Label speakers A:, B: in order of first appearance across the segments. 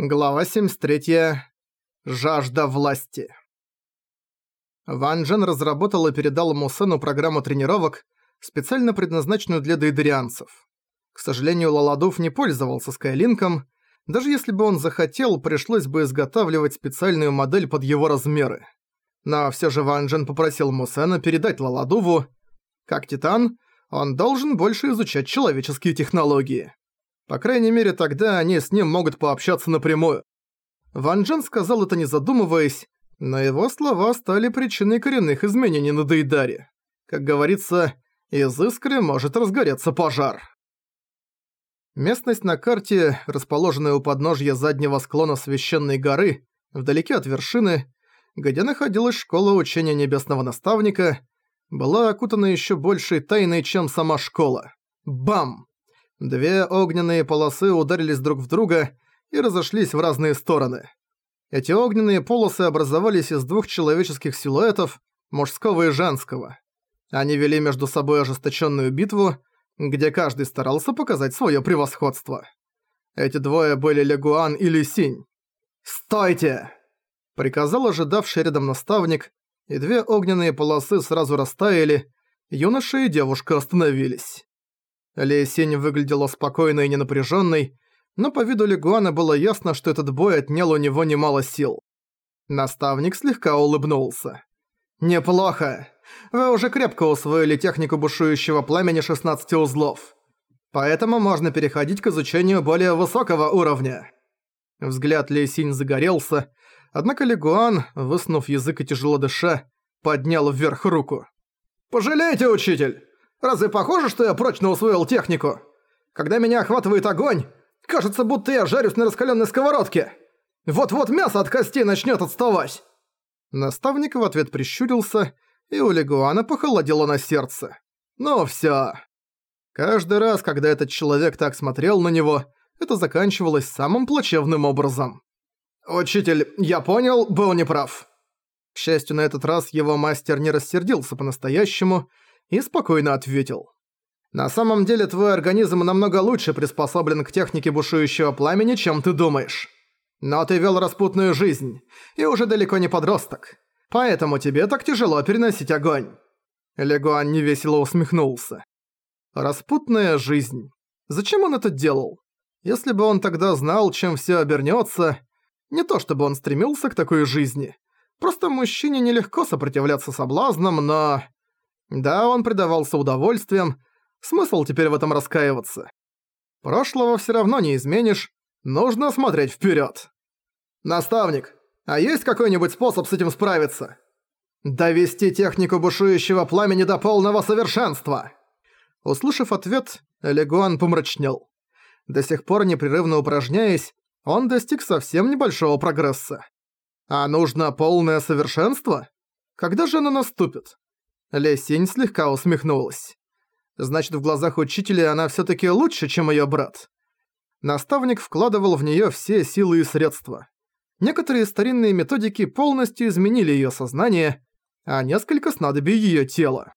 A: Глава 73. Жажда власти. Ван Джен разработал и передал Мусену программу тренировок, специально предназначенную для дейдерианцев. К сожалению, Лаладув не пользовался Скайлинком, даже если бы он захотел, пришлось бы изготавливать специальную модель под его размеры. Но все же Ван Джен попросил Мусена передать Лаладуву. Как Титан, он должен больше изучать человеческие технологии. По крайней мере, тогда они с ним могут пообщаться напрямую. Ван Джен сказал это не задумываясь, но его слова стали причиной коренных изменений на Дейдаре. Как говорится, из искры может разгореться пожар. Местность на карте, расположенная у подножья заднего склона священной горы, вдалеке от вершины, где находилась школа учения небесного наставника, была окутана еще большей тайной, чем сама школа. Бам! Две огненные полосы ударились друг в друга и разошлись в разные стороны. Эти огненные полосы образовались из двух человеческих силуэтов, мужского и женского. Они вели между собой ожесточенную битву, где каждый старался показать свое превосходство. Эти двое были Легуан и Лисинь. «Стойте!» – приказал ожидавший рядом наставник, и две огненные полосы сразу растаяли, юноша и девушка остановились. Лей Сень выглядела спокойной и ненапряженной, но по виду Лигуана было ясно, что этот бой отнял у него немало сил. Наставник слегка улыбнулся. «Неплохо. Вы уже крепко усвоили технику бушующего пламени 16 узлов. Поэтому можно переходить к изучению более высокого уровня». Взгляд Лейсинь загорелся, однако Лигуан, высунув язык и тяжело дыша, поднял вверх руку. «Пожалейте, учитель! Разве похоже, что я прочно усвоил технику? Когда меня охватывает огонь, кажется, будто я жарюсь на раскаленной сковородке. Вот-вот мясо от костей начнет отставать. Наставник в ответ прищурился, и у Легуана похолодело на сердце. Ну всё. Каждый раз, когда этот человек так смотрел на него, это заканчивалось самым плачевным образом. «Учитель, я понял, был неправ». К счастью, на этот раз его мастер не рассердился по-настоящему и спокойно ответил. «На самом деле твой организм намного лучше приспособлен к технике бушующего пламени, чем ты думаешь. Но ты вел распутную жизнь, и уже далеко не подросток. Поэтому тебе так тяжело переносить огонь». Легуан невесело усмехнулся. «Распутная жизнь. Зачем он это делал? Если бы он тогда знал, чем все обернется, не то чтобы он стремился к такой жизни. Просто мужчине нелегко сопротивляться соблазнам, но... Да, он предавался удовольствиям, смысл теперь в этом раскаиваться. Прошлого все равно не изменишь, нужно смотреть вперед. Наставник, а есть какой-нибудь способ с этим справиться? Довести технику бушующего пламени до полного совершенства. Услышав ответ, Легуан помрачнел. До сих пор непрерывно упражняясь, он достиг совсем небольшого прогресса. А нужно полное совершенство? Когда же оно наступит? Лесень слегка усмехнулась. Значит, в глазах учителя она всё-таки лучше, чем её брат. Наставник вкладывал в неё все силы и средства. Некоторые старинные методики полностью изменили её сознание, а несколько снадобий её тела.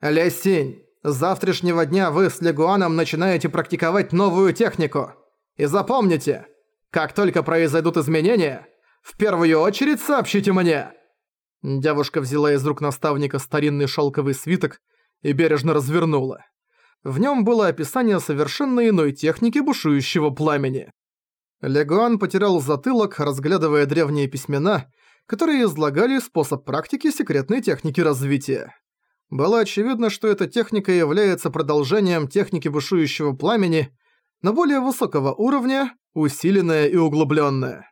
A: «Лесень, с завтрашнего дня вы с Легуаном начинаете практиковать новую технику. И запомните, как только произойдут изменения, в первую очередь сообщите мне!» Девушка взяла из рук наставника старинный шелковый свиток и бережно развернула. В нем было описание совершенно иной техники бушующего пламени. Легуан потерял затылок, разглядывая древние письмена, которые излагали способ практики секретной техники развития. Было очевидно, что эта техника является продолжением техники бушующего пламени, но более высокого уровня, усиленная и углубленная.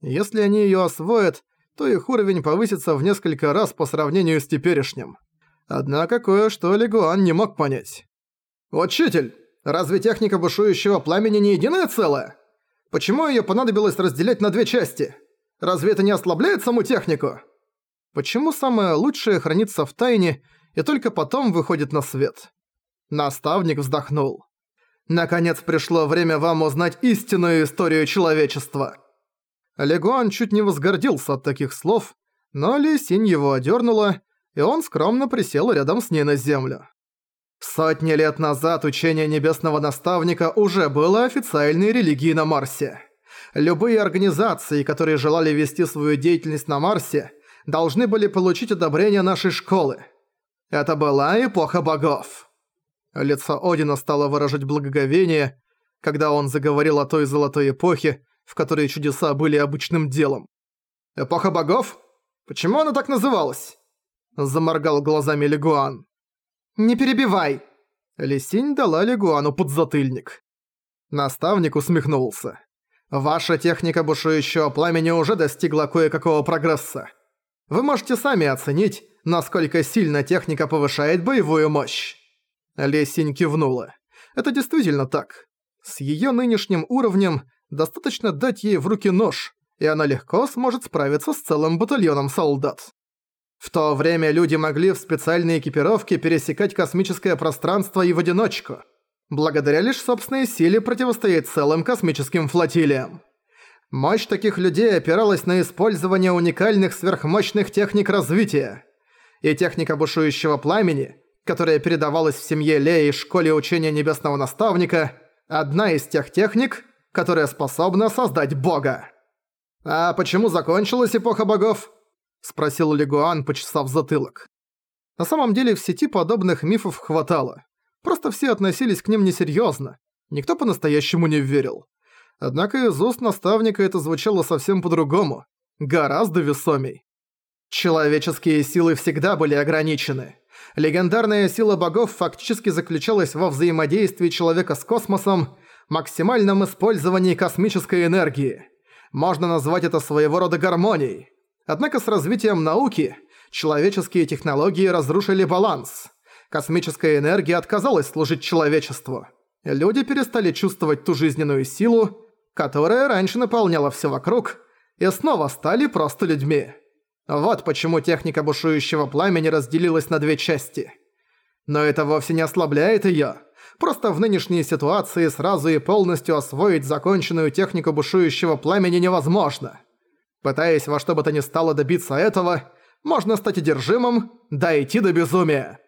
A: Если они ее освоят, то их уровень повысится в несколько раз по сравнению с теперешним. Однако кое-что Легуан не мог понять. «Учитель, разве техника бушующего пламени не единое целое? Почему её понадобилось разделять на две части? Разве это не ослабляет саму технику?» Почему самое лучшее хранится в тайне и только потом выходит на свет? Наставник вздохнул. «Наконец пришло время вам узнать истинную историю человечества». Легуан чуть не возгордился от таких слов, но Ли Синь его одернула, и он скромно присел рядом с ней на землю. Сотни лет назад учение Небесного Наставника уже было официальной религией на Марсе. Любые организации, которые желали вести свою деятельность на Марсе, должны были получить одобрение нашей школы. Это была эпоха богов. Лицо Одина стало выражать благоговение, когда он заговорил о той золотой эпохе, в которой чудеса были обычным делом. «Эпоха богов? Почему она так называлась?» Заморгал глазами Легуан. «Не перебивай!» Лисинь дала Легуану подзатыльник. Наставник усмехнулся. «Ваша техника бушующего пламени уже достигла кое-какого прогресса. Вы можете сами оценить, насколько сильно техника повышает боевую мощь». Лесень кивнула. «Это действительно так. С её нынешним уровнем достаточно дать ей в руки нож, и она легко сможет справиться с целым батальоном солдат. В то время люди могли в специальной экипировке пересекать космическое пространство и в одиночку, благодаря лишь собственной силе противостоять целым космическим флотилиям. Мощь таких людей опиралась на использование уникальных сверхмощных техник развития. И техника бушующего пламени, которая передавалась в семье Леи и школе учения Небесного Наставника, одна из тех техник, которая способна создать бога. «А почему закончилась эпоха богов?» – спросил Легуан, почесав затылок. На самом деле в сети подобных мифов хватало. Просто все относились к ним несерьёзно. Никто по-настоящему не верил. Однако из уст наставника это звучало совсем по-другому. Гораздо весомей. Человеческие силы всегда были ограничены. Легендарная сила богов фактически заключалась во взаимодействии человека с космосом, максимальном использовании космической энергии. Можно назвать это своего рода гармонией. Однако с развитием науки человеческие технологии разрушили баланс. Космическая энергия отказалась служить человечеству. Люди перестали чувствовать ту жизненную силу, которая раньше наполняла все вокруг, и снова стали просто людьми. Вот почему техника бушующего пламени разделилась на две части. Но это вовсе не ослабляет её. Просто в нынешней ситуации сразу и полностью освоить законченную технику бушующего пламени невозможно. Пытаясь во что бы то ни стало добиться этого, можно стать одержимым, дойти до безумия.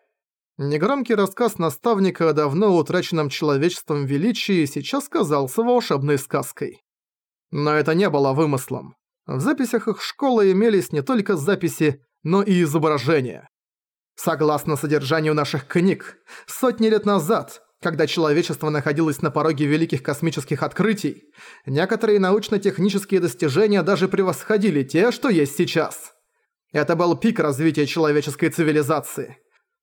A: Негромкий рассказ наставника о давно утраченном человечеством величии сейчас казался волшебной сказкой. Но это не было вымыслом. В записях их школы имелись не только записи, но и изображения. Согласно содержанию наших книг, сотни лет назад, когда человечество находилось на пороге великих космических открытий, некоторые научно-технические достижения даже превосходили те, что есть сейчас. Это был пик развития человеческой цивилизации.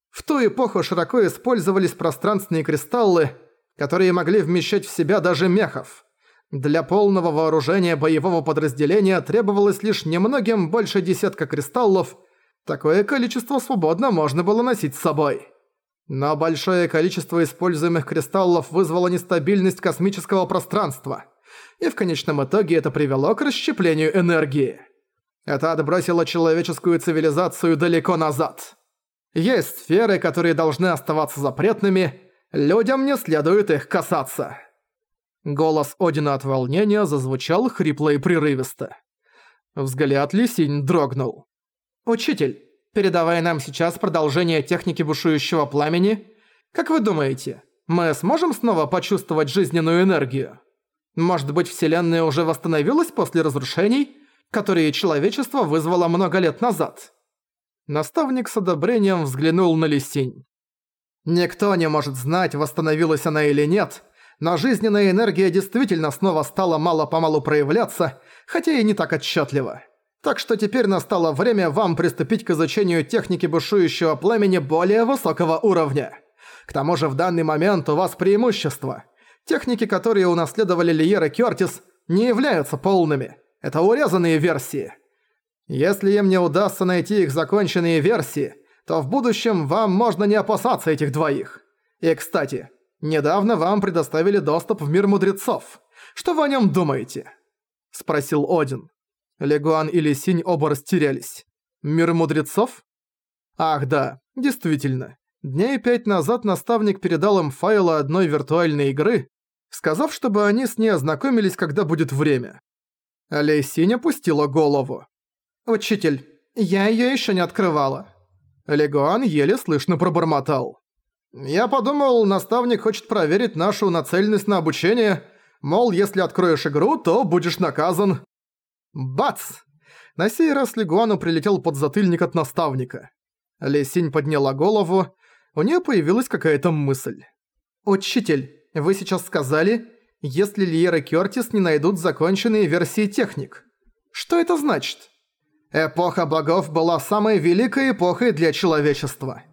A: В ту эпоху широко использовались пространственные кристаллы, которые могли вмещать в себя даже мехов. Для полного вооружения боевого подразделения требовалось лишь немногим больше десятка кристаллов, такое количество свободно можно было носить с собой. Но большое количество используемых кристаллов вызвало нестабильность космического пространства, и в конечном итоге это привело к расщеплению энергии. Это отбросило человеческую цивилизацию далеко назад. Есть сферы, которые должны оставаться запретными, людям не следует их касаться. Голос Одина от волнения зазвучал хрипло и прерывисто. Взгляд Лисинь дрогнул. «Учитель, передавая нам сейчас продолжение техники бушующего пламени, как вы думаете, мы сможем снова почувствовать жизненную энергию? Может быть, Вселенная уже восстановилась после разрушений, которые человечество вызвало много лет назад?» Наставник с одобрением взглянул на Лисинь. «Никто не может знать, восстановилась она или нет, но жизненная энергия действительно снова стала мало-помалу проявляться, хотя и не так отчетливо. Так что теперь настало время вам приступить к изучению техники бушующего пламени более высокого уровня. К тому же в данный момент у вас преимущество. Техники, которые унаследовали Лиер и Кёртис, не являются полными. Это урезанные версии. Если им не удастся найти их законченные версии, то в будущем вам можно не опасаться этих двоих. И, кстати, недавно вам предоставили доступ в мир мудрецов. Что вы о нем думаете?» – спросил Один. Легуан и Лисинь оба растерялись. Мир мудрецов? Ах да, действительно. Дней пять назад наставник передал им файлы одной виртуальной игры, сказав, чтобы они с ней ознакомились, когда будет время. Лисинь опустила голову. «Учитель, я её ещё не открывала». Легуан еле слышно пробормотал. «Я подумал, наставник хочет проверить нашу нацеленность на обучение, Мол, если откроешь игру, то будешь наказан. Бац! На сей раз Лигуану прилетел подзатыльник от наставника. Лесинь подняла голову, у нее появилась какая-то мысль. «Учитель, вы сейчас сказали, если Лиер и Кёртис не найдут законченные версии техник. Что это значит?» Эпоха богов была самой великой эпохой для человечества.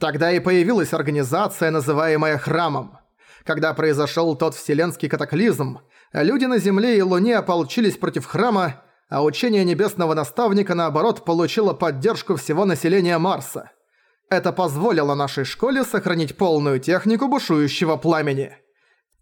A: Тогда и появилась организация, называемая Храмом. Когда произошел тот вселенский катаклизм, люди на Земле и Луне ополчились против Храма, а учение Небесного Наставника, наоборот, получило поддержку всего населения Марса. Это позволило нашей школе сохранить полную технику бушующего пламени.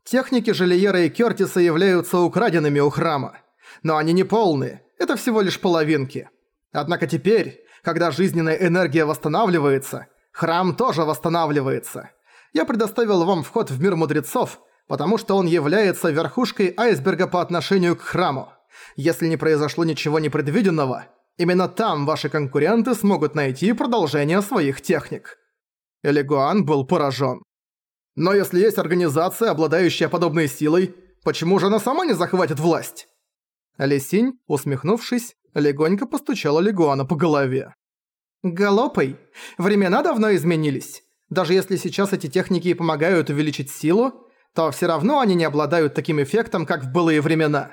A: Техники Желиера и Кёртиса являются украденными у Храма. Но они не полные, это всего лишь половинки. Однако теперь, когда жизненная энергия восстанавливается, Храм тоже восстанавливается. Я предоставил вам вход в мир мудрецов, потому что он является верхушкой айсберга по отношению к храму. Если не произошло ничего непредвиденного, именно там ваши конкуренты смогут найти продолжение своих техник. Элигуан был поражен. Но если есть организация, обладающая подобной силой, почему же она сама не захватит власть? Лисинь, усмехнувшись, легонько постучала Лигуана по голове. «Галопой, времена давно изменились. Даже если сейчас эти техники и помогают увеличить силу, то все равно они не обладают таким эффектом, как в былые времена.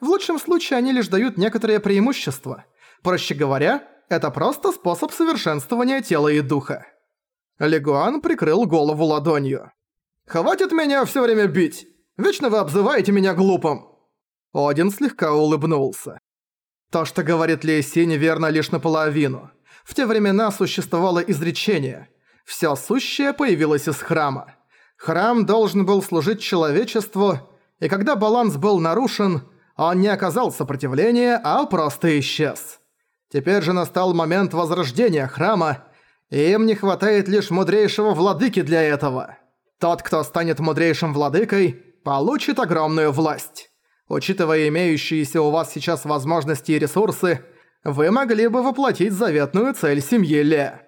A: В лучшем случае они лишь дают некоторые преимущества. Проще говоря, это просто способ совершенствования тела и духа». Легуан прикрыл голову ладонью. «Хватит меня все время бить! Вечно вы обзываете меня глупым!» Один слегка улыбнулся. То, что говорит Лейси, неверно лишь наполовину. В те времена существовало изречение «Всё сущее появилось из храма». Храм должен был служить человечеству, и когда баланс был нарушен, он не оказал сопротивления, а просто исчез. Теперь же настал момент возрождения храма, и им не хватает лишь мудрейшего владыки для этого. Тот, кто станет мудрейшим владыкой, получит огромную власть. Учитывая имеющиеся у вас сейчас возможности и ресурсы, вы могли бы воплотить заветную цель семьи Ле».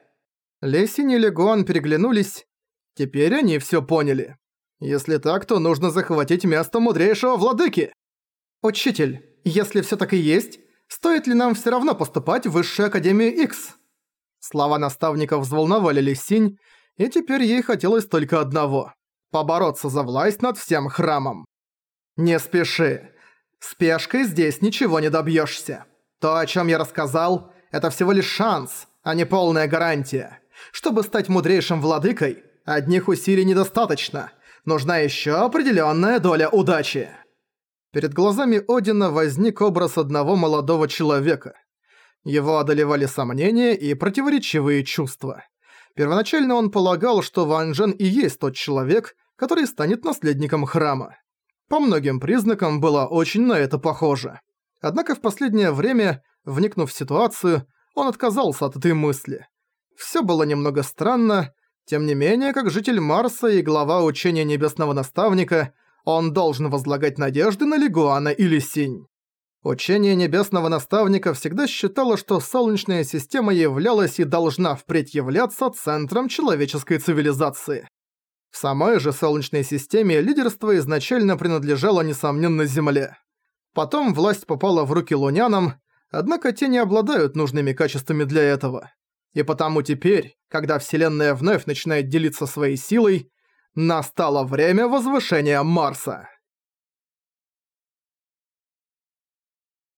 A: Лесин и Легуан переглянулись. Теперь они всё поняли. Если так, то нужно захватить место мудрейшего владыки. «Учитель, если всё так и есть, стоит ли нам всё равно поступать в Высшую Академию X?» Слова наставников взволновали Лисинь, и теперь ей хотелось только одного – побороться за власть над всем храмом. «Не спеши. Спешкой здесь ничего не добьёшься. То, о чём я рассказал, это всего лишь шанс, а не полная гарантия. Чтобы стать мудрейшим владыкой, одних усилий недостаточно. Нужна ещё определённая доля удачи». Перед глазами Одина возник образ одного молодого человека. Его одолевали сомнения и противоречивые чувства. Первоначально он полагал, что Ван Джен и есть тот человек, который станет наследником храма. По многим признакам было очень на это похоже. Однако в последнее время, вникнув в ситуацию, он отказался от этой мысли. Всё было немного странно, тем не менее, как житель Марса и глава учения Небесного Наставника, он должен возлагать надежды на Лигуана или Синь. Учение Небесного Наставника всегда считало, что Солнечная система являлась и должна впредь являться центром человеческой цивилизации. В самой же Солнечной системе лидерство изначально принадлежало, несомненно, Земле. Потом власть попала в руки лунянам, однако те не обладают нужными качествами для этого. И потому теперь, когда Вселенная вновь начинает делиться своей силой, настало время возвышения Марса.